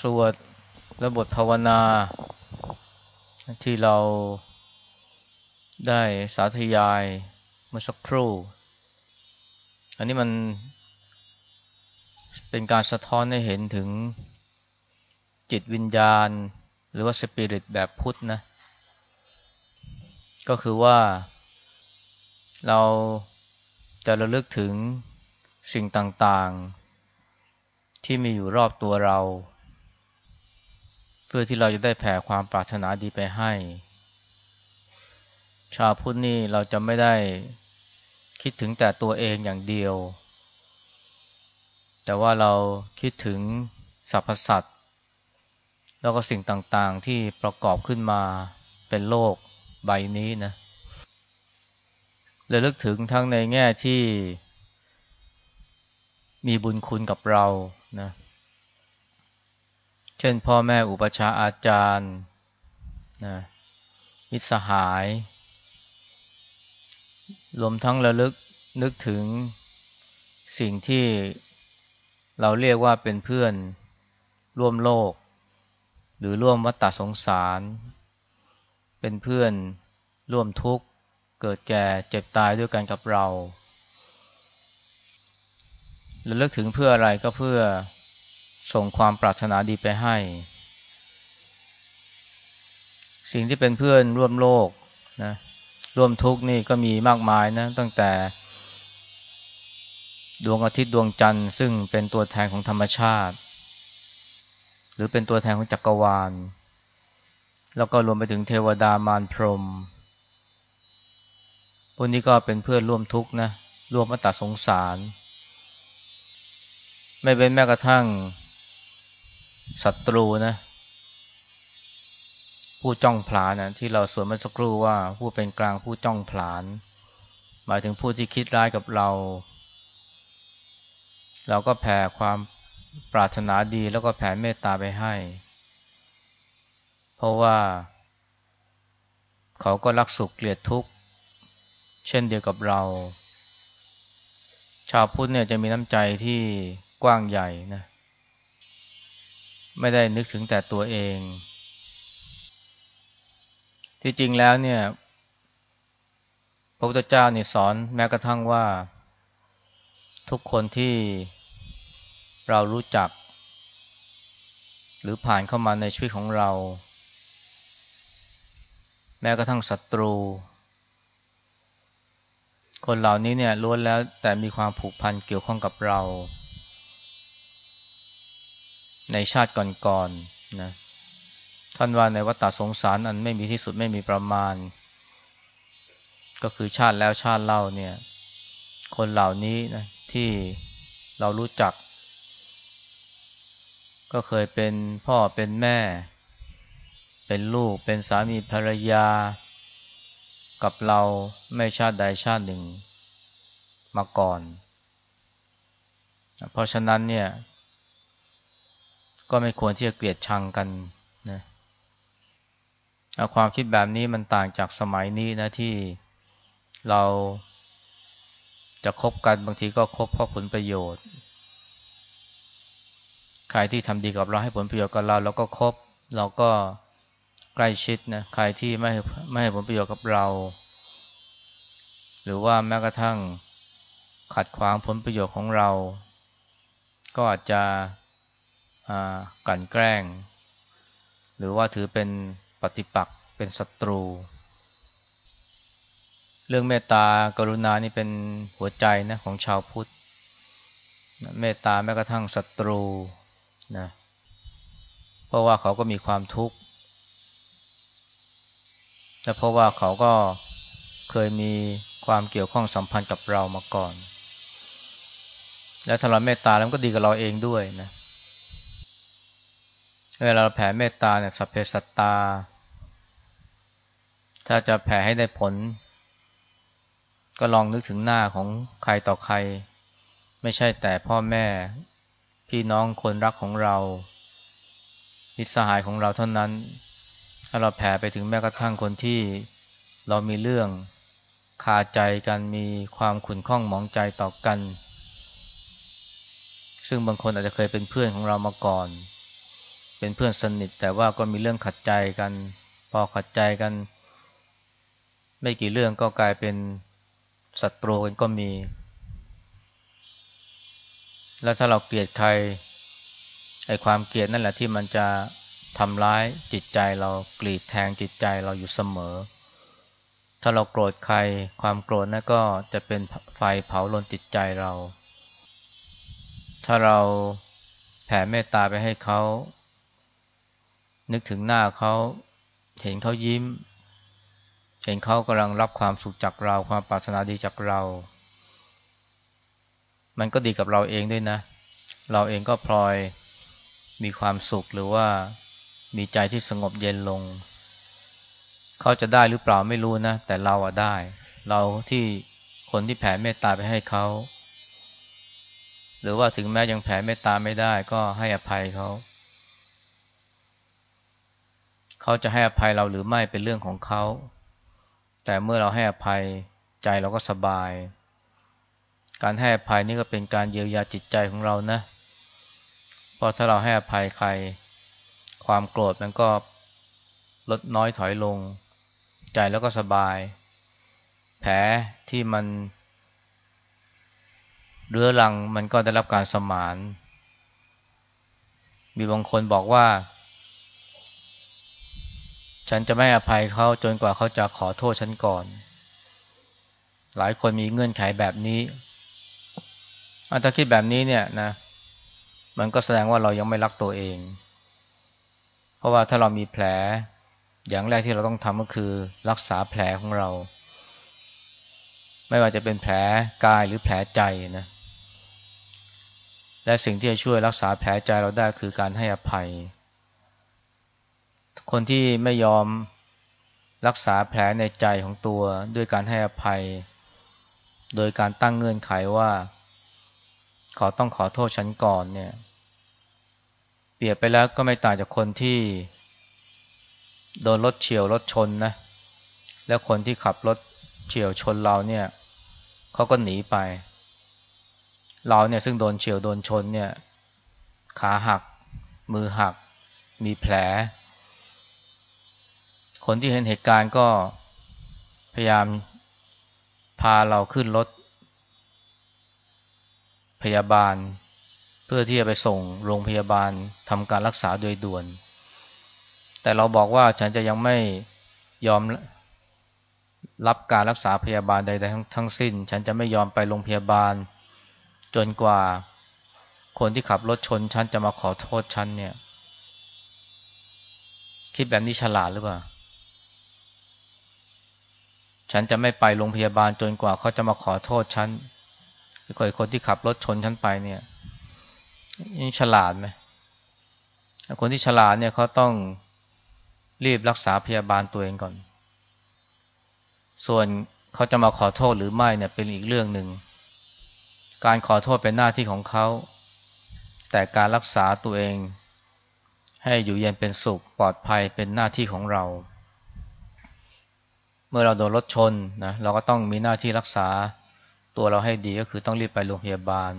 สวดและบทภาวนา ที่เราได้สาธยายเมื่อสักครู่ อันนี้มันเป็นการสะท้อนให้เห็นถึงจิตวิญญาณ หรือว่าสปิริตแบบพุทธนะ ก็คือว่าเราจะระลึกถึงสิ่งต่างๆ ที่มีอยู่รอบตัวเรา เพื่อที่เราจะได้แผ่ความปรารถนาดีไปให้ ชาวพุทธนี่เราจะไม่ได้คิดถึงแต่ตัวเองอย่างเดียว แต่ว่าเราคิดถึงสรรพสัตว์แล้วก็สิ่งต่างๆที่ประกอบขึ้นมาเป็นโลกใบนี้นะเลยลึกถึงทั้งในแง่ที่มีบุญคุณกับเรานะเช่นพ่อแม่อุปชาอาจารย์นะมิตรสหาย รวมทั้งระลึกนึกถึงสิ่งที่เราเรียกว่าเป็นเพื่อนร่วมโลก หรือร่วมวัฏสงสาร เป็นเพื่อนร่วมทุกข์ เกิดแก่เจ็บตายด้วยกันกับเราระลึกถึงเพื่ออะไรก็เพื่อ ส่งความปรารถนาดีไปให้ สิ่งที่เป็นเพื่อนร่วมโลกนะร่วมทุกข์นี่ก็มีมากมายนะ ตั้งแต่ ดวงอาทิตย์ดวงจันทร์ ซึ่งเป็นตัวแทนของธรรมชาติ หรือเป็นตัวแทนของจักรวาล แล้วก็รวมไปถึงเทวดามารพรหมพวกนี้ก็เป็นเพื่อนร่วมทุกข์นะร่วมอัตสงสาร ไม่เป็นแม้กระทั่ง ศัตรูนะ ผู้จ้องผลาญนะที่เราสวนเมื่อสักครู่ว่าผู้เป็นกลางผู้จ้องผลาญหมายถึงผู้ที่คิดร้ายกับเรา เราก็แผ่ความปรารถนาดีแล้วก็แผ่เมตตาไปให้ เพราะว่า เขาก็รักสุขเกลียดทุกข์ เช่นเดียวกับเรา ชาวพุทธเนี่ยจะมีน้ำใจที่กว้างใหญ่นะ ไม่ได้นึกถึงแต่ตัวเอง ที่จริงแล้วเนี่ยพระพุทธเจ้านี่สอนแม้กระทั่งว่า ทุกคนที่เรารู้จัก หรือผ่านเข้ามาในชีวิตของเรา แม้กระทั่งศัตรู คนเหล่านี้เนี่ยล้วนแล้วแต่มีความผูกพันเกี่ยวข้องกับเรา ในชาติก่อนๆนนะท่านว่าในวัฏสงสารอันไม่มีที่สุดไม่มีประมาณ ก็คือชาติแล้วชาติเล่าเนี่ย คนเหล่านี้นะที่เรารู้จัก ก็เคยเป็นพ่อเป็นแม่ เป็นลูกเป็นสามีภรรยา กับเราไม่ชาติใดชาติหนึ่งมาก่อน เพราะฉะนั้นเนี่ย ก็ไม่ควรที่จะเกลียดชังกันนะความคิดแบบนี้มันต่างจากสมัยนี้นะที่เราจะคบกันบางทีก็คบเพราะผลประโยชน์ ใครที่ทำดีกับเราให้ผลประโยชน์กับเราเราก็คบ เราก็ใกล้ชิดนะใครที่ไม่ไม่ให้ผลประโยชน์กับเรา หรือว่าแม้กระทั่งขัดขวางผลประโยชน์ของเรา ก็อาจจะ กันแกล้ง หรือว่าถือเป็นปฏิปักษ์เป็นศัตรู เรื่องเมตตากรุณานี่เป็นหัวใจนะของชาวพุทธเมตตาแม้กระทั่งศัตรูนะเพราะว่าเขาก็มีความทุกข์และเพราะว่าเขาก็เคยมีความเกี่ยวข้องสัมพันธ์กับเรามาก่อน และถ้าเราเมตตาแล้วก็ดีกับเราเองด้วยนะเเวลาเราแผ่เมตตาเนี่ยสัพเพสัตตา ถ้าจะแผ่ให้ได้ผล ก็ลองนึกถึงหน้าของใครต่อใคร ไม่ใช่แต่พ่อแม่ พี่น้องคนรักของเรามิสหายของเราเท่านั้น ถ้าเราแผ่ไปถึงแม้กระทั่งคนที่เรามีเรื่องคาใจกันมีความขุ่นข้องหมองใจต่อกัน ซึ่งบางคนอาจจะเคยเป็นเพื่อนของเรามาก่อน เป็นเพื่อนสนิท แต่ว่าก็มีเรื่องขัดใจกัน พอขัดใจกัน ไม่กี่เรื่องก็กลายเป็นศัตรูกันก็มี แล้วถ้าเราเกลียดใครไอ้ความเกลียดนั่นแหละที่มันจะทำร้ายจิตใจเรากรีดแทงจิตใจเราอยู่เสมอ ถ้าเราโกรธใคร ความโกรธนั่นก็จะเป็นไฟเผาลนจิตใจเรา ถ้าเราแผ่เมตตาไปให้เขา นึกถึงหน้าเขาเห็นเขายิ้ม เห็นเขากำลังรับความสุขจากเราความปรารถนาดีจากเรา มันก็ดีกับเราเองด้วยนะ เราเองก็พลอยมีความสุขหรือว่ามีใจที่สงบเย็นลง เขาจะได้หรือเปล่าไม่รู้นะ แต่เราอะได้ เราที่คนที่แผ่เมตตาไปให้เขา หรือว่าถึงแม้ยังแผ่เมตตาไม่ได้ก็ให้อภัยเขา เขาจะให้อภัยเราหรือไม่เป็นเรื่องของเขา แต่เมื่อเราให้อภัยใจเราก็สบาย การให้อภัยนี่ก็เป็นการเยียวยาจิตใจของเรานะ เพราะถ้าเราให้อภัยใคร ความโกรธมันก็ลดน้อยถอยลง ใจแล้วก็สบาย แผลที่มันเรื้อรังมันก็ได้รับการสมาน มีบางคนบอกว่า ฉันจะไม่อภัยเขาจนกว่าเขาจะขอโทษฉันก่อน หลายคนมีเงื่อนไขแบบนี้ถ้าคิดแบบนี้เนี่ยนะ มันก็แสดงว่าเรายังไม่รักตัวเอง เพราะว่าถ้าเรามีแผล อย่างแรกที่เราต้องทำก็คือรักษาแผลของเรา ไม่ว่าจะเป็นแผลกายหรือแผลใจนะ และสิ่งที่จะช่วยรักษาแผลใจเราได้คือการให้อภัย คนที่ไม่ยอมรักษาแผลในใจของตัวด้วยการให้อภัย โดยการตั้งเงื่อนไขว่า ขอต้องขอโทษฉันก่อนเนี่ย เปรียบไปแล้วก็ไม่ต่างจากคนที่ โดนรถเฉียวรถชนนะ แล้วคนที่ขับรถเฉียวชนเราเนี่ยเขาก็หนีไป เราเนี่ยซึ่งโดนเฉียวโดนชนเนี่ย ขาหัก มือหัก มีแผล คนที่เห็นเหตุการณ์ก็พยายามพาเราขึ้นรถ พยาบาล เพื่อที่จะไปส่งโรงพยาบาลทำการรักษาโดยด่วน แต่เราบอกว่าฉันจะยังไม่ยอมรับการรักษาพยาบาลใดๆทั้งทั้งสิ้น ฉันจะไม่ยอมไปโรงพยาบาล จนกว่าคนที่ขับรถชนฉันจะมาขอโทษฉันเนี่ย คิดแบบนี้ฉลาดหรือเปล่า ฉันจะไม่ไปโรงพยาบาลจนกว่าเขาจะมาขอโทษฉันหรือคนที่ขับรถชนฉันไปเนี่ยนี่ฉลาดไหมคนที่ฉลาดเนี่ยเขาต้องรีบรักษาพยาบาลตัวเองก่อน ส่วนเขาจะมาขอโทษหรือไม่เนี่ยเป็นอีกเรื่องหนึ่ง การขอโทษเป็นหน้าที่ของเขา แต่การรักษาตัวเอง ให้อยู่เย็นเป็นสุขปลอดภัยเป็นหน้าที่ของเรา เมื่อเราโดนรถชนนะเราก็ต้องมีหน้าที่รักษาตัวเราให้ดีก็คือต้องรีบไปโรงพยาบาล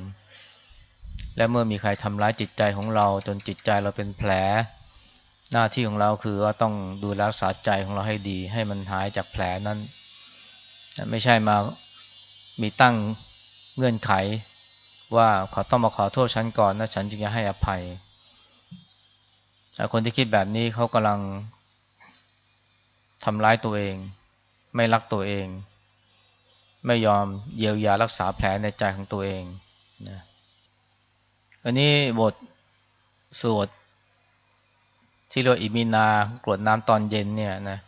และเมื่อมีใครทำร้ายจิตใจของเราจนจิตใจเราเป็นแผล หน้าที่ของเราคือว่าต้องดูแลรักษาใจของเราให้ดี ให้มันหายจากแผลนั้น ไม่ใช่มามีตั้งเงื่อนไข ว่าขอต้องมาขอโทษฉันก่อนนะฉันจึงจะให้อภัยแต่คนที่คิดแบบนี้เขากำลังทำร้ายตัวเอง ไม่รักตัวเอง ไม่ยอมเยียวยารักษาแผลในใจของตัวเองนะอันนี้บทสวดที่เรียกอิมินากรวดน้ำตอนเย็นเนี่ยนะ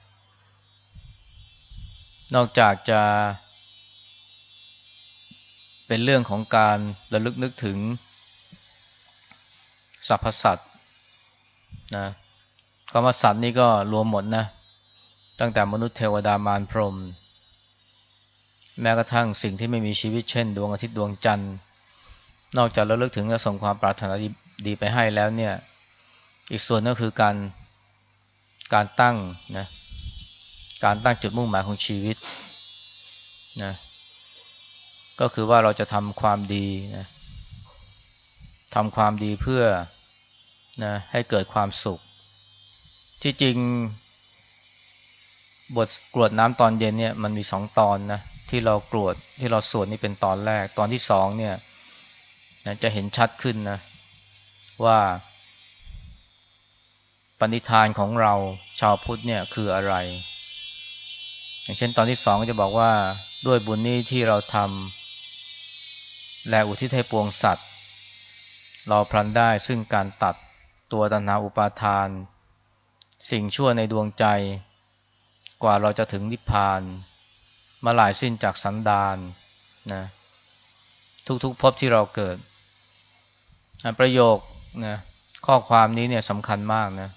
นอกจากจะ เป็นเรื่องของการระลึกนึกถึงสรรพสัตว์นะคำว่าสัตว์นี่ก็รวมหมดนะ ตั้งแต่มนุษย์เทวดามารพรหมแม้กระทั่งสิ่งที่ไม่มีชีวิตเช่น ดวงอาทิตย์ดวงจันทร์ นอกจากเราเลิกถึงและส่งความปรารถนาดดีไปให้แล้วเนี่ย อีกส่วนก็คือการการตั้งนะการตั้งจุดมุ่งหมายของชีวิตนะก็คือว่าเราจะทำความดีนะทำความดีเพื่อนะให้เกิดความสุข ที่จริง บทกรวดน้ำตอนเย็นเนี่ยมันมีสองตอนนะที่เรากรวดที่เราสวดนี่เป็นตอนแรก ตอนที่สองเนี่ยจะเห็นชัดขึ้นนะว่าปณิธานของเราชาวพุทธเนี่ยคืออะไร อย่างเช่นตอนที่สองก็จะบอกว่าด้วยบุญนี้ที่เราทำและอุทิศให้ปวงสัตว์ เราพลันได้ซึ่งการตัดตัวตัณหาอุปาทาน สิ่งชั่วในดวงใจ กว่าเราจะถึงนิพพาน มาหลายสิ้นจากสันดานนะทุกๆพบที่เราเกิด ประโยคนะข้อความนี้เนี่ยสำคัญมากนะ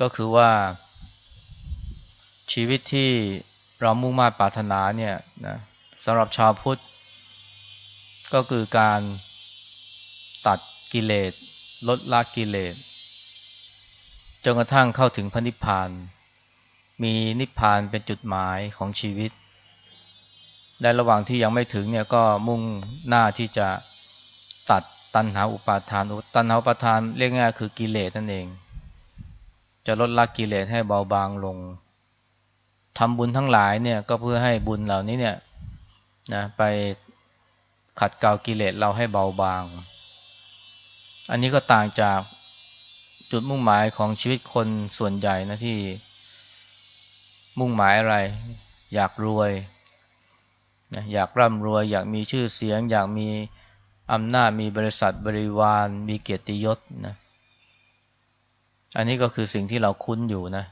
ก็คือว่า ชีวิตที่เรามุ่งมา่ปรารถนาเนี่ยนะสำหรับชาวพุทธ ก็คือการตัดกิเลสลดละกิเลสจนกระทั่งเข้าถึงพระนิพพาน มีนิพพานเป็นจุดหมายของชีวิต และระหว่างที่ยังไม่ถึงเนี่ยก็มุ่งหน้าที่จะตัดตัณหาอุปาทาน ตัณหาอุปาทานเรียกง่ายคือกิเลสนั่นเอง จะลดละกิเลสให้เบาบางลงทำบุญทั้งหลายเนี่ยก็เพื่อให้บุญเหล่านี้เนี่ยนะไปขัดเกลากิเลสเราให้เบาบาง อันนี้ก็ต่างจากจุดมุ่งหมายของชีวิตคนส่วนใหญ่นะที่ มุ่งหมายอะไร อยากรวยนะอยากร่ำรวย อยากมีชื่อเสียง อยากมีอำนาจมีบริษัทบริวารมีเกียรติยศนะอันนี้ก็คือสิ่งที่เราคุ้นอยู่นะ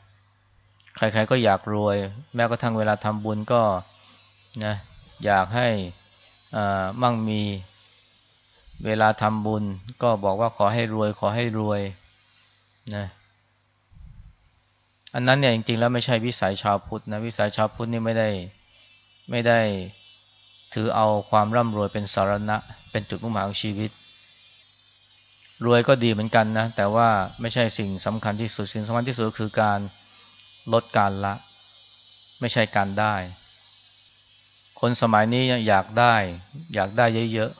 ใครๆก็อยากรวย แม้กระทั่งเวลาทำบุญก็นะอยากให้มั่งมีเวลาทำบุญก็บอกว่าขอให้รวยขอให้รวยนะ อันนั้นเนี่ยจริง ๆ แล้วไม่ใช่วิสัยชาวพุทธนะวิสัยชาวพุทธนี่ไม่ได้ไม่ได้ถือเอาความร่ำรวยเป็นสารณะ เป็นจุดมุ่งหมายของชีวิต รวยก็ดีเหมือนกันนะ แต่ว่าไม่ใช่สิ่งสำคัญที่สุดสิ่งสำคัญที่สุดคือการลดการละ ไม่ใช่การได้ คนสมัยนี้อยากได้ อยากได้เยอะ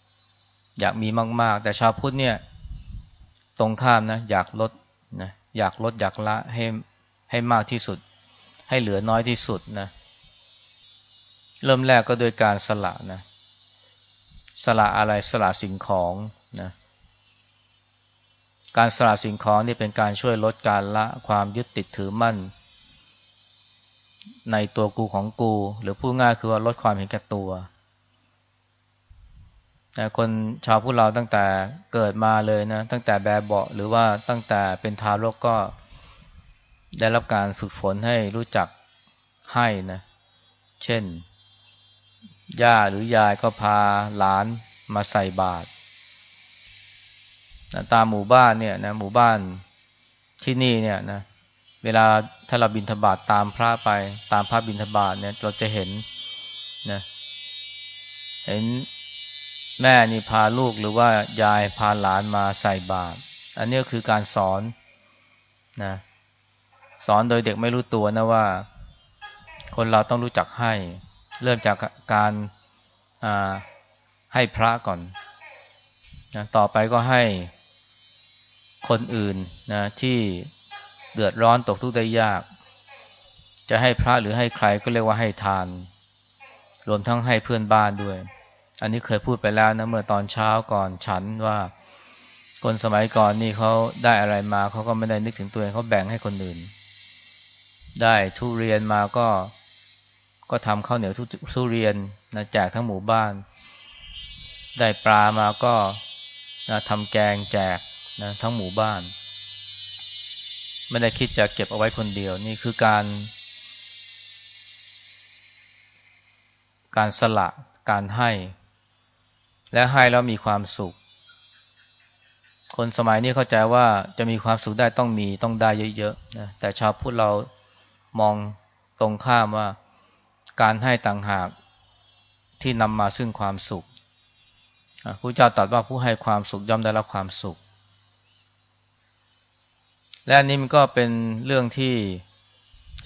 ๆอยากมีมาก ๆ แต่ชาวพุทธเนี่ย ตรงข้ามนะ อยากลดนะ อยากลดอยากละให้ให้มากที่สุด ให้เหลือน้อยที่สุดนะ เริ่มแรกก็โดยการสละนะ สละอะไรสละสิ่งของนะ การสละสิ่งของนี่เป็นการช่วยลดการละความยึดติดถือมั่น ในตัวกูของกู หรือพูดง่ายคือว่าลดความเห็นแก่ตัว คนชาวพุทธเราตั้งแต่เกิดมาเลยนะ ตั้งแต่แบบเบาหรือว่าตั้งแต่เป็นทารกก็ได้รับการฝึกฝนให้รู้จักให้นะ เช่น ย่าหรือยายก็พาหลานมาใส่บาตรตามหมู่บ้านเนี่ยนะหมู่บ้านที่นี่เนี่ยนะเวลาถ้าเราบินทบาทตามพระไป ตามพระบินทบาทเนี่ย เราจะเห็นนะ เห็น แม่นี่พาลูกหรือว่ายายพาหลานมาใส่บาตรอันนี้คือการสอนนะสอนโดยเด็กไม่รู้ตัวนะว่า คนเราต้องรู้จักให้ เริ่มจากการให้พระก่อนนะต่อไปก็ให้คนอื่นนะที่เดือดร้อนตกทุกข์ได้ยาก จะให้พระหรือให้ใครก็เรียกว่าให้ทาน รวมทั้งให้เพื่อนบ้านด้วย อันนี้เคยพูดไปแล้วนะเมื่อตอนเช้าก่อนฉันว่า คนสมัยก่อนนี่เขาได้อะไรมาเขาก็ไม่ได้นึกถึงตัวเองเขาแบ่งให้คนอื่น ได้ทุเรียนมาก็ก็ทำข้าวเหนียวทุทุเรียนนะแจกทั้งหมู่บ้าน ได้ปลามาก็นะทำแกงแจกนะทั้งหมู่บ้าน ไม่ได้คิดจะเก็บเอาไว้คนเดียวนี่คือการ การสละการให้ และให้แล้วมีความสุข คนสมัยนี้เข้าใจว่าจะมีความสุขได้ต้องมีต้องได้เยอะๆนะแต่ชาวพุทธเรามองตรงข้ามว่า การให้ต่างหากที่นำมาซึ่งความสุขพระเจ้าตรัสว่าผู้ให้ความสุขย่อมได้รับความสุข และนนี้มันก็เป็นเรื่องที่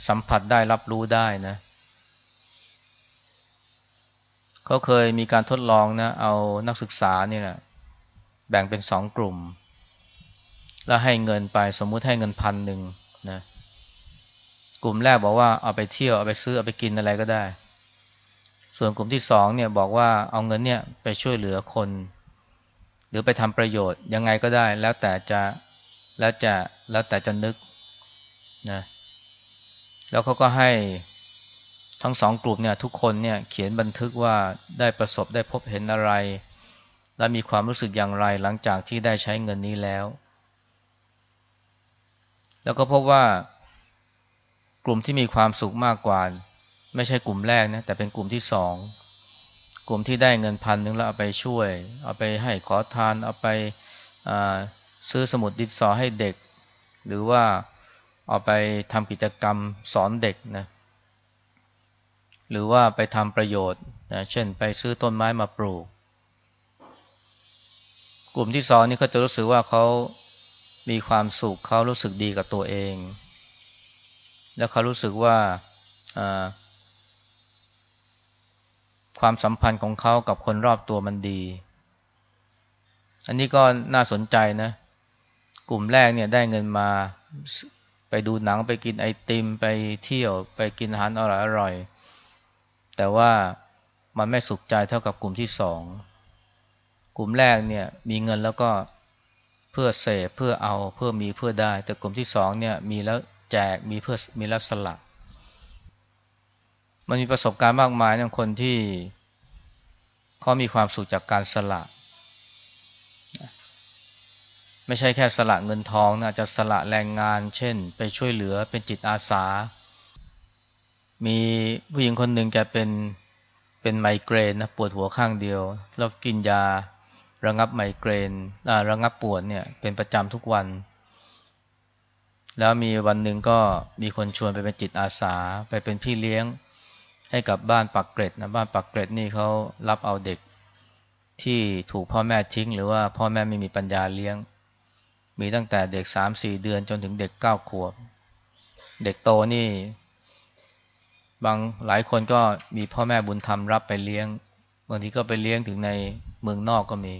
สัมผัสได้รับรู้ได้นะ เขาเคยมีการทดลองนะ เอานักศึกษาเนี่ยแบ่งเป็นสองกลุ่ม แล้วให้เงินไปสมมุติให้เงินพันหนึ่งนะกลุ่มแรกบอกว่าเอาไปเที่ยวเอาไปซื้อเอาไปกินอะไรก็ได้ ส่วนกลุ่มที่สองเนี่ยบอกว่าเอาเงินเนี่ยไปช่วยเหลือคน หรือไปทำประโยชน์ยังไงก็ได้ แล้วแต่จะแล้วจะแล้วแต่จะนึกนะแล้วเขาก็ให้ ทั้งสองกลุ่มเนี่ยทุกคนเนี่ยเขียนบันทึกว่าได้ประสบได้พบเห็นอะไร และมีความรู้สึกอย่างไรหลังจากที่ได้ใช้เงินนี้แล้ว แล้วก็พบว่ากลุ่มที่มีความสุขมากกว่า ไม่ใช่กลุ่มแรกนะแต่เป็นกลุ่มที่สองกลุ่มที่ได้เงินพันหนึ่งแล้วเอาไปช่วย เอาไปให้ขอทานเอาไปซื้อสมุดดิสอให้เด็ก หรือว่าเอาไปทำกิจกรรมสอนเด็กนะ หรือว่าไปทำประโยชน์นะเช่นไปซื้อต้นไม้มาปลูก กลุ่มที่สองนี่เขาจะรู้สึกว่าเขามีความสุขเขารู้สึกดีกับตัวเอง แล้วเขารู้สึกว่าความสัมพันธ์ของเขากับคนรอบตัวมันดี อันนี้ก็น่าสนใจนะ กลุ่มแรกเนี่ยได้เงินมาไปดูหนังไปกินไอติม ไปเที่ยวไปกินอาหารอร่อยอร่อย แต่ว่ามันไม่สุขใจเท่ากับกลุ่มที่สองกลุ่มแรกเนี่ยมีเงินแล้วก็เพื่อเสพเพื่อเอาเพื่อมีเพื่อได้ แต่กลุ่มที่สองเนี่ยมีแล้วแจกมีเพื่อมีแล้วสละมันมีประสบการณ์มากมายของคนที่เขามีความสุขจากการสละ ไม่ใช่แค่สละเงินทองนะจะสละแรงงาน เช่น ไปช่วยเหลือเป็นจิตอาสา มีผู้หญิงคนหนึ่งแกเป็นเป็นไมเกรนนะปวดหัวข้างเดียว แล้วกินยาระงับไมเกรนอ่าระงับปวดเนี่ยเป็นประจำทุกวัน แล้วมีวันหนึ่งก็มีคนชวนไปเป็นจิตอาสาไปเป็นพี่เลี้ยง ให้กับบ้านปักเกร็ดนะบ้านปักเกร็ดนี่เขารับเอาเด็กที่ถูกพ่อแม่ทิ้ง หรือว่าพ่อแม่ไม่มีปัญญาเลี้ยง มีตั้งแต่เด็กสามสี่เดือนจนถึงเด็กเก้าขวบ เด็กโตนี่ บางหลายคนก็มีพ่อแม่บุญธรรมรับไปเลี้ยง บางทีก็ไปเลี้ยงถึงในเมืองนอกก็มี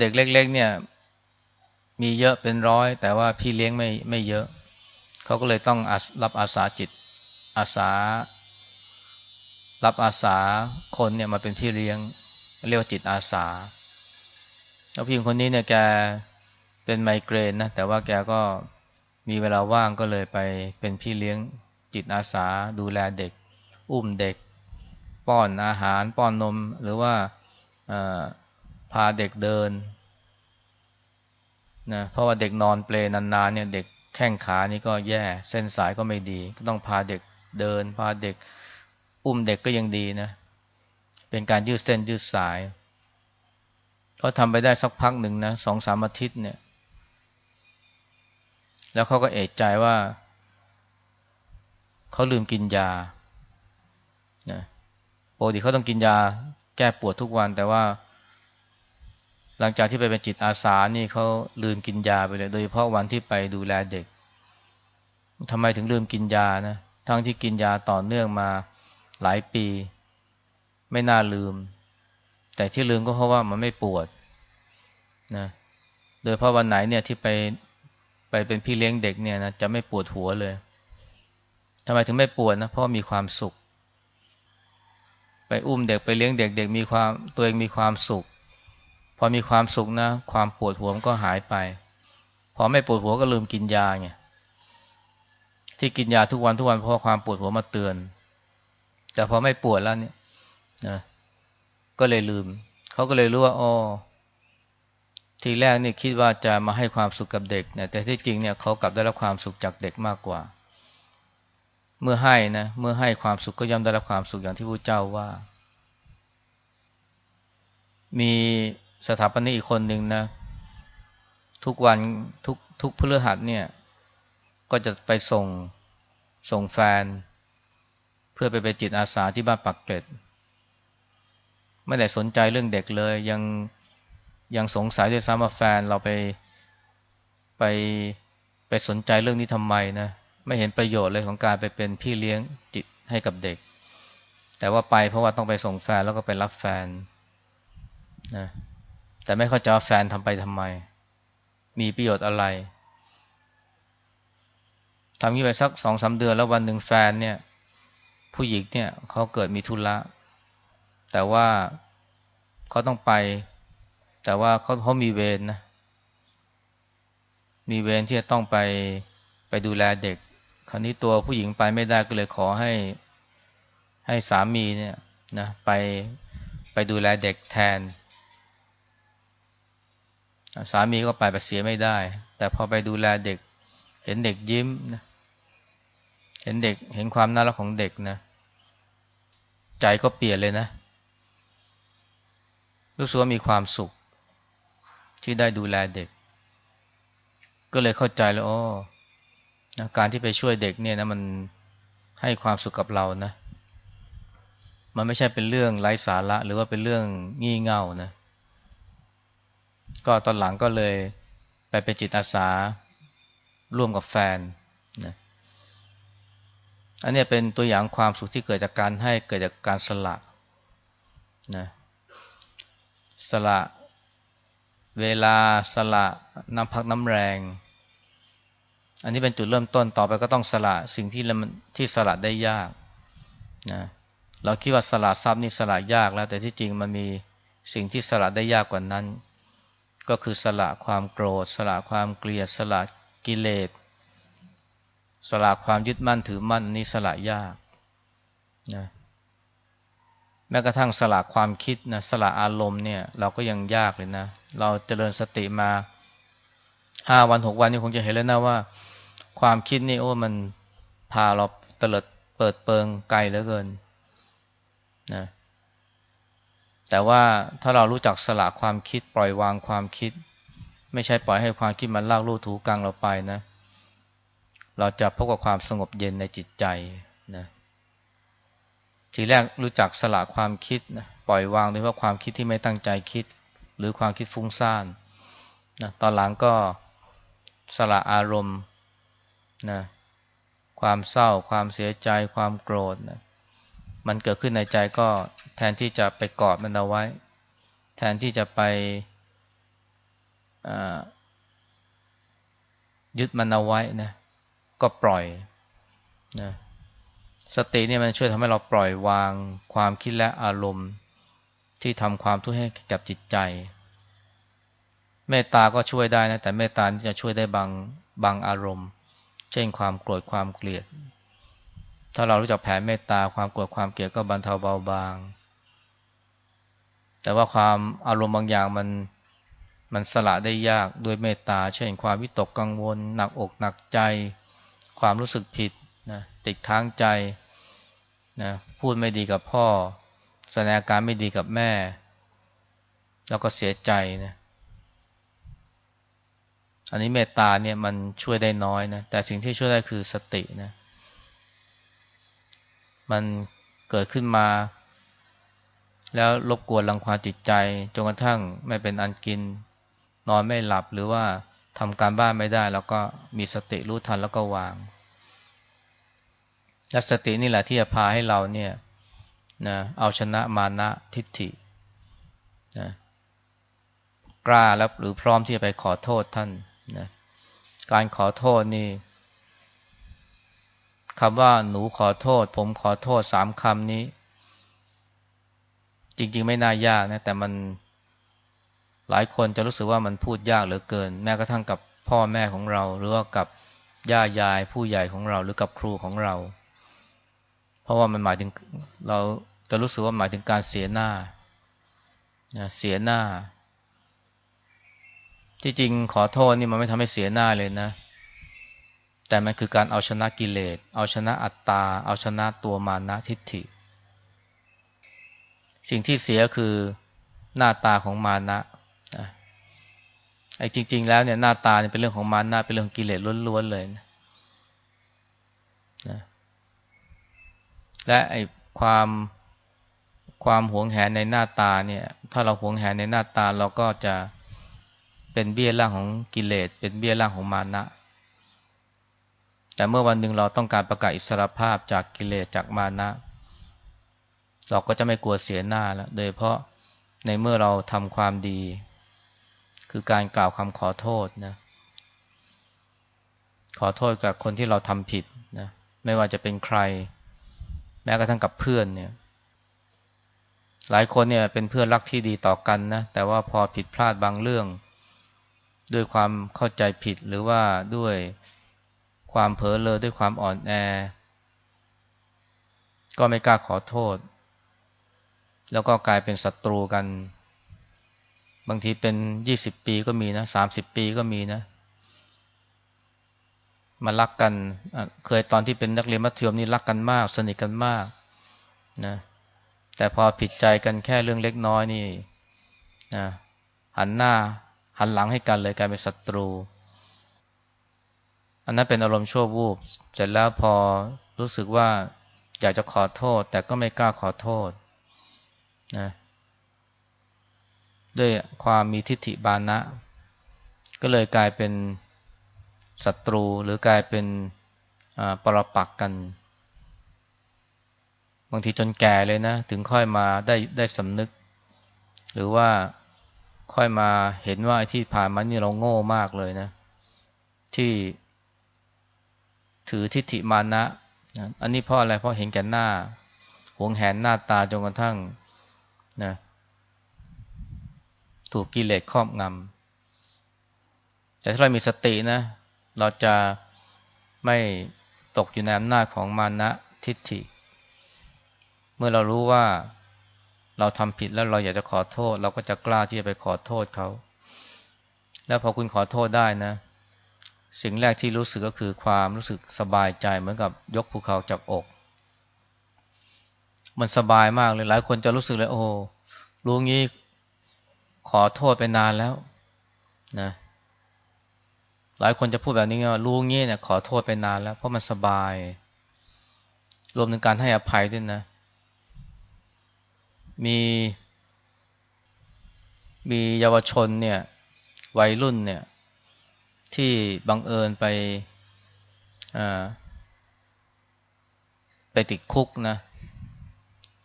เด็กเล็ก ๆ เนี่ย มีเยอะเป็นร้อย แต่ว่าพี่เลี้ยงไม่ไม่เยอะ เขาก็เลยต้องรับอาสาจิต อาสา รับอาสาคนเนี่ยมาเป็นพี่เลี้ยง เรียกว่าจิตอาสา แล้วพี่คนนี้เนี่ยแกเป็นไมเกรนนะแต่ว่าแกก็ มีเวลาว่างก็เลยไปเป็นพี่เลี้ยงจิตอาสา ดูแลเด็ก อุ้มเด็ก ป้อนอาหาร ป้อนนม หรือว่าพาเด็กเดินนะเพราะว่าเด็กนอนเปลนานๆเนี่ยเด็กแข้งขานี่ก็แย่ เส้นสายก็ไม่ดีก็ต้องพาเด็กเดิน พาเด็ก อุ้มเด็กก็ยังดีนะ เป็นการยืดเส้นยืดสายเขาทำไปได้สักพักหนึ่งนะสองสามอาทิตย์เนี่ย แล้วเขาก็เอกใจว่าเขาลืมกินยานะปกติเขาต้องกินยาแก้ปวดทุกวัน แต่ว่า หลังจากที่ไปเป็นจิตอาสานี่เขาลืมกินยาไปเลย โดยเฉพาะวันที่ไปดูแลเด็กทำไมถึงลืมกินยานะทั้งที่กินยาต่อเนื่องมาหลายปี ไม่น่าลืม แต่ที่ลืมก็เพราะว่ามันไม่ปวดนะโดยเพราะวันไหนเนี่ยที่ไป ไปเป็นพี่เลี้ยงเด็กเนี่ยนะจะไม่ปวดหัวเลยทำไมถึงไม่ปวดนะเพราะมีความสุข ไปอุ้มเด็กไปเลี้ยงเด็กเด็กมีความตัวเองมีความสุข พอมีความสุขนะ ความปวดหัวมันก็หายไป พอไม่ปวดหัวก็ลืมกินยาไงที่กินยาทุกวันทุกวันเพราะความปวดหัวมาเตือน แต่พอไม่ปวดแล้วเนี่ยนะก็เลยลืม เขาก็เลยรู้ว่าอ๋อ ทีแรกนี่คิดว่าจะมาให้ความสุขกับเด็กเนี่ยแต่ที่จริงเนี่ยเขากลับได้รับความสุขจากเด็กมากกว่า เมื่อให้นะเมื่อให้ความสุขก็ย่อมได้รับความสุขอย่างที่พระเจ้าว่า มีสถาปนิกอีกคนหนึ่งนะ ทุกวันทุกทุกพฤหัสเนี่ย ก็จะไปส่งส่งแฟน เพื่อไปไปจิตอาสาที่บ้านปักเกร็ดไม่ได้สนใจเรื่องเด็กเลยยัง ยังสงสัยด้วยซ้ำว่าแฟนเราไปไปไปสนใจเรื่องนี้ทำไมนะ ไม่เห็นประโยชน์เลยของการไปเป็นพี่เลี้ยงจิตให้กับเด็ก แต่ว่าไปเพราะว่าต้องไปส่งแฟนแล้วก็ไปรับแฟนนะแต่ไม่เข้าใจว่าแฟนทำไปทำไม มีประโยชน์อะไรทำนี้ไปสักสองสาเดือนแล้ววันหนึ่งแฟนเนี่ย ผู้หญิงเนี่ยเขาเกิดมีธุระแต่ว่าเขาต้องไป แต่ว่าเขาเขามีเวรนะ มีเวรที่จะต้องไปไปดูแลเด็ก คราวนี้ตัวผู้หญิงไปไม่ได้ก็เลยขอให้ให้สามีเนี่ยนะไปไปดูแลเด็กแทน สามีก็ไปไปเสียไม่ได้ แต่พอไปดูแลเด็ก เห็นเด็กยิ้มนะเห็นเด็กเห็นความน่ารักของเด็กนะใจก็เปลี่ยนเลยนะรู้สึกว่ามีความสุข ที่ได้ดูแลเด็ก ก็เลยเข้าใจแล้วอ๋อการที่ไปช่วยเด็กเนี่ยนะมันให้ความสุขกับเรานะ มันไม่ใช่เป็นเรื่องไร้สาระ หรือว่าเป็นเรื่องงี่เง่านะ ก็ตอนหลังก็เลยไปเป็นจิตอาสาร่วมกับแฟนนะอันนี้เป็นตัวอย่างความสุขที่เกิดจากการให้เกิดจากการสละนะสละ เวลาสละน้ำพักน้ำแรง อันนี้เป็นจุดเริ่มต้นต่อไปก็ต้องสละสิ่งที่ที่สละได้ยากนะเราคิดว่าสละทรัพย์นี่สละยากแล้ว แต่ที่จริงมันมีสิ่งที่สละได้ยากกว่านั้น ก็คือสละความโกรธ สละความเกลียด สละกิเลสสละความยึดมั่นถือมั่นนี่สละยากนะ ม้กระทั่งสละความคิดนะสละอารมณ์เนี่ย เราก็ยังยากเลยนะ เราเจริญสติมาห้าวันหกวันนี่คงจะเห็นแล้วนะว่า ความคิดนี่โอ้มันพาเราเตลิดเปิดเปิงไกลเหลือเกินนะแต่ว่าถ้าเรารู้จักสละความคิด ปล่อยวางความคิด ไม่ใช่ปล่อยให้ความคิดมันลากลู่ถูกลางเราไปนะ เราจะพบกับความสงบเย็นในจิตใจนะ ทีแรกรู้จักสละความคิดนะปล่อยวางโดยว่าความคิดที่ไม่ตั้งใจคิด หรือความคิดฟุ้งซ่านนะตอนหลังก็สละอารมณ์นะความเศร้า ความเสียใจ ความโกรธนะมันเกิดขึ้นในใจก็แทนที่จะไปกอดมันเอาไว้ แทนที่จะไปยึดมันเอาไว้นะก็ปล่อยนะ สติเนี่ยมันช่วยทำให้เราปล่อยวางความคิดและอารมณ์ ที่ทำความทุกข์ให้กับจิตใจ เมตตาก็ช่วยได้นะแต่เมตตาจะช่วยได้บางบางอารมณ์ เช่นความโกรธความเกลียด ถ้าเรารู้จักแผ่เมตตาความโกรธความเกลียดก็บรรเทาเบาบาง แต่ว่าความอารมณ์บางอย่างมันมันสละได้ยากด้วยเมตตา เช่นความวิตกกังวล หนักอกหนักใจ ความรู้สึกผิด ติดค้างใจนะพูดไม่ดีกับพ่อ แสดงอาการไม่ดีกับแม่ แล้วก็เสียใจนะอันนี้เมตตาเนี่ยมันช่วยได้น้อยนะแต่สิ่งที่ช่วยได้คือสตินะมันเกิดขึ้นมา แล้วรบกวนรังควาจิตใจจนกระทั่งไม่เป็นอันกิน นอนไม่หลับหรือว่าทำการบ้านไม่ได้ แล้วก็มีสติรู้ทันแล้วก็วาง และสตินี่แหละที่จะพาให้เราเนี่ยนะเอาชนะมานะทิฏฐินะกล้าแล้วหรือพร้อมที่จะไปขอโทษท่านนะการขอโทษนี่คำว่าหนูขอโทษ ผมขอโทษสามคำนี้ จริง ๆ ไม่น่ายากนะ แต่มันหลายคนจะรู้สึกว่ามันพูดยากเหลือเกิน แม้กระทั่งกับพ่อแม่ของเรา หรือว่ากับย่ายายผู้ใหญ่ของเรา หรือกับครูของเรา เพราะว่ามันหมายถึงเราจะรู้สึกว่าหมายถึงการเสียหน้าเสียหน้า ที่จริงขอโทษนี่มันไม่ทำให้เสียหน้าเลยนะ แต่มันคือการเอาชนะกิเลส เอาชนะอัตตา เอาชนะตัวมานะทิฏฐิ สิ่งที่เสียคือหน้าตาของมานะไอ้จริง ๆ แล้วเนี่ยหน้าตาเนี่ยเป็นเรื่องของมานะเป็นเรื่องของกิเลสล้วนๆเลยนะ และไอ้ความความหวงแหนในหน้าตาเนี่ย ถ้าเราหวงแหนในหน้าตาเราก็จะเป็นเบี้ยล่างของกิเลส เป็นเบี้ยล่างของมานะ แต่เมื่อวันหนึ่งเราต้องการประกาศอิสรภาพจากกิเลสจากมานะ เราก็จะไม่กลัวเสียหน้าแล้ว โดยเพราะในเมื่อเราทำความดี คือการกล่าวคำขอโทษนะ ขอโทษกับคนที่เราทำผิดนะ ไม่ว่าจะเป็นใคร แม้กระทั่งกับเพื่อนเนี่ย หลายคนเนี่ยเป็นเพื่อนรักที่ดีต่อกันนะ แต่ว่าพอผิดพลาดบางเรื่อง ด้วยความเข้าใจผิดหรือว่าด้วยความเผลอเลอด้วยความอ่อนแอ ก็ไม่กล้าขอโทษ แล้วก็กลายเป็นศัตรูกัน บางทีเป็นยี่สิบปีก็มีนะสามสิบปีก็มีนะ มารักกัน เคยตอนที่เป็นนักเรียนมัธยมนี่รักกันมาก สนิทกันมากนะแต่พอผิดใจกันแค่เรื่องเล็กน้อยนี่นะหันหน้าหันหลังให้กันเลยกลายเป็นศัตรู อันนั้นเป็นอารมณ์ชั่ววูบ เสร็จแล้วพอรู้สึกว่าอยากจะขอโทษ แต่ก็ไม่กล้าขอโทษนะด้วยความมีทิฏฐิบานะ ก็เลยกลายเป็น ศัตรูหรือกลายเป็นปรปักกัน บางทีจนแก่เลยนะ ถึงค่อยมาได้ได้สำนึก หรือว่าค่อยมาเห็นว่าที่ผ่านมานี่เราโง่มากเลยนะ ที่ถือทิฏฐิมานะนะ อันนี้เพราะอะไรเพราะเห็นแก่หน้าหวงแหนหน้าตาจนกระทั่งนะถูกกิเลสครอบงำแต่ถ้าเรามีสตินะ เราจะไม่ตกอยู่ในอำนาจของมานะทิฏฐิ เมื่อเรารู้ว่าเราทำผิดแล้วเราอยากจะขอโทษ เราก็จะกล้าที่จะไปขอโทษเขา แล้วพอคุณขอโทษได้นะ สิ่งแรกที่รู้สึกก็คือความรู้สึกสบายใจเหมือนกับยกภูเขาจากอก มันสบายมากเลยหลายคนจะรู้สึกเลยโอ้รู้งี้ขอโทษไปนานแล้วนะ ลายคนจะพูดแบบนี้ว่ารู้งี้เนี่ยขอโทษไปนานแล้ว เพราะมันสบาย รวมถึงการให้อภัยด้วยนะ มีมีเยาวชนเนี่ย วัยรุ่นเนี่ย ที่บังเอิญไปไปติดคุกนะ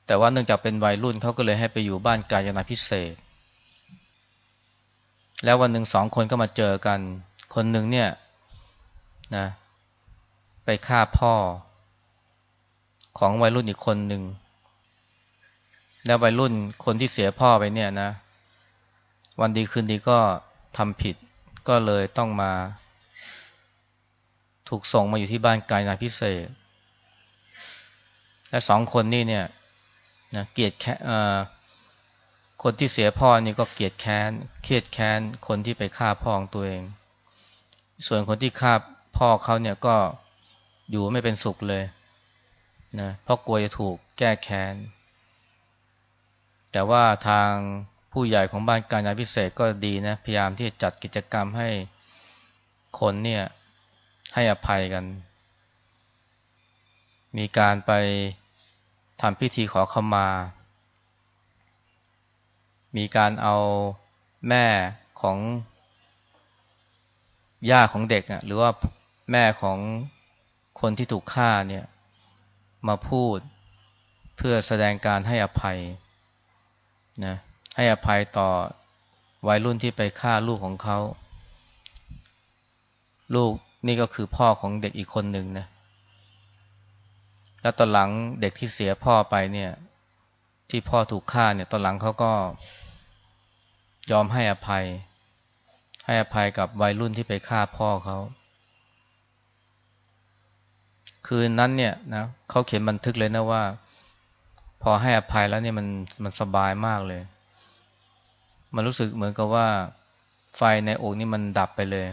แต่ว่าเนื่องจากเป็นวัยรุ่นเขาก็เลยให้ไปอยู่บ้านกาญนาพิเศษ แล้ววันหนึ่งสองคนก็มาเจอกัน คนหนึ่งเนี่ยนะไปฆ่าพ่อของวัยรุ่นอีกคนหนึ่ง แล้ววัยรุ่นคนที่เสียพ่อไปเนี่ยนะ วันดีคืนดีก็ทำผิด ก็เลยต้องมา ถูกส่งมาอยู่ที่บ้านกายนาพิเศษ และสองคนนี่เนี่ยนะเกลียดแค่คนที่เสียพ่อนี่ก็เกลียดแค้น เครียดแค้น คนที่ไปฆ่าพ่อของตัวเอง ส่วนคนที่ฆ่าพ่อเขาเนี่ยก็อยู่ไม่เป็นสุขเลยนะเพราะกลัวจะถูกแก้แค้น แต่ว่าทางผู้ใหญ่ของบ้านการงานพิเศษก็ดีนะ พยายามที่จะจัดกิจกรรมให้คนเนี่ยให้อภัยกัน มีการไปทำพิธีขอขมา มีการเอาแม่ของ ย่าของเด็กอะหรือว่าแม่ของคนที่ถูกฆ่าเนี่ย มาพูดเพื่อแสดงการให้อภัยนะให้อภัยต่อวัยรุ่นที่ไปฆ่าลูกของเขา ลูกนี่ก็คือพ่อของเด็กอีกคนหนึ่งนะแล้วตอนหลังเด็กที่เสียพ่อไปเนี่ย ที่พ่อถูกฆ่าเนี่ยตอนหลังเขาก็ยอมให้อภัย ให้อภัยกับวัยรุ่นที่ไปฆ่าพ่อเขา คืนนั้นเนี่ยนะเขาเขียนบันทึกเลยนะว่า พอให้อภัยแล้วเนี่ยมันมันสบายมากเลย มันรู้สึกเหมือนกับว่า ไฟในอกนี่มันดับไปเลย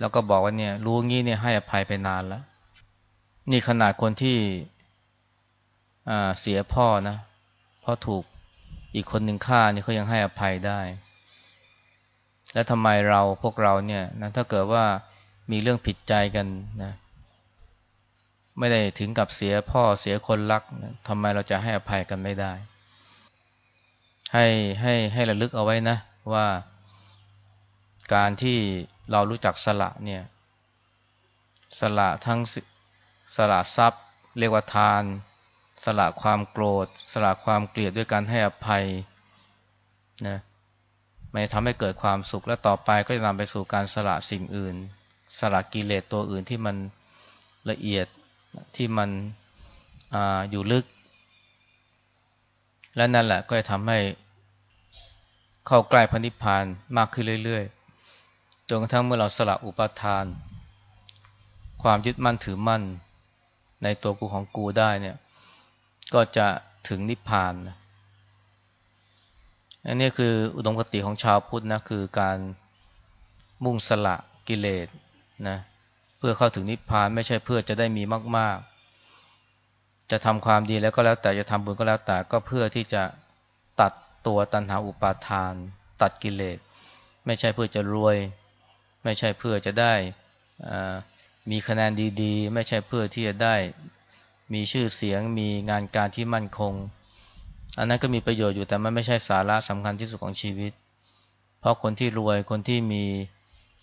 แล้วก็บอกว่าเนี่ย รู้งี้เนี่ยให้อภัยไปนานแล้ว นี่ขนาดคนที่เสียพ่อนะเพราะถูกอีกคนหนึ่งฆ่านี่เขายังให้อภัยได้ แล้วทำไมเราพวกเราเนี่ยนะถ้าเกิดว่ามีเรื่องผิดใจกันนะไม่ได้ถึงกับเสียพ่อเสียคนรักนะทำไมเราจะให้อภัยกันไม่ได้ ให้ให้ให้ระลึกเอาไว้นะว่าการที่เรารู้จักสละเนี่ยสละทั้งสละทรัพย์ เรียกว่าทาน สละความโกรธ สละความเกลียดด้วยการให้อภัยนะ มันทำให้เกิดความสุขและต่อไปก็จะนำไปสู่การสละสิ่งอื่น สละกิเลสตัวอื่นที่มันละเอียดที่มันออยู่ลึก และนั่นแหละก็จะทำให้เข้าใกล้พระนิพพานมากขึ้นเรื่อยๆ จนกระทั่งเมื่อเราสละอุปทาน ความยึดมั่นถือมั่น ในตัวกูของกูได้เนี่ย ก็จะถึงนิพพานนะ อันนี้คืออุดมคติของชาวพุทธนะคือการมุ่งสละกิเลสนะเพื่อเข้าถึงนิพพานไม่ใช่เพื่อจะได้มีมาก ๆ จะทำความดีแล้วก็แล้วแต่จะทำบุญก็แล้วแต่ก็เพื่อที่จะตัดตัวตัณหาอุปาทาน ตัดกิเลส ไม่ใช่เพื่อจะรวย ไม่ใช่เพื่อจะได้มีคะแนนดี ๆ ไม่ใช่เพื่อที่จะได้มีชื่อเสียงมีงานการที่มั่นคง อันนั้นก็มีประโยชน์อยู่แต่มันไม่ใช่สาระสำคัญที่สุดของชีวิต เพราะคนที่รวยคนที่มี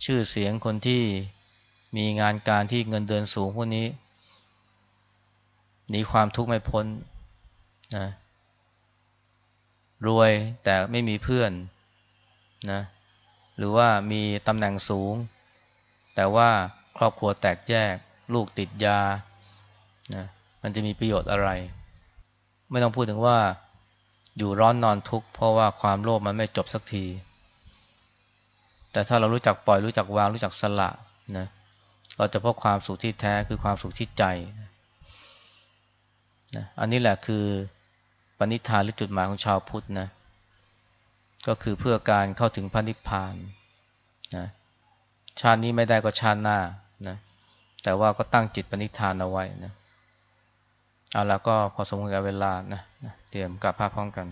ชื่อเสียงคนที่มีงานการที่เงินเดือนสูงพวกนี้หนีความทุกข์ไม่พ้นนะรวยแต่ไม่มีเพื่อนนะหรือว่ามีตำแหน่งสูง แต่ว่าครอบครัวแตกแยก ลูกติดยานะมันจะมีประโยชน์อะไร ไม่ต้องพูดถึงว่า อยู่ร้อนนอนทุกข์เพราะว่าความโลภมันไม่จบสักที แต่ถ้าเรารู้จักปล่อยรู้จักวางรู้จักสละนะเราจะพบความสุขที่แท้คือความสุขที่ใจนะอันนี้แหละคือปณิธานหรือจุดหมายของชาวพุทธนะก็คือเพื่อการเข้าถึงพระนิพพานนะชาตินี้ไม่ได้ก็ชาติหน้านะแต่ว่าก็ตั้งจิตปณิธานเอาไว้นะ เอาแล้วก็พอสมควรกับเวลานะนะเตรียมกลับภาพพร้อมกัน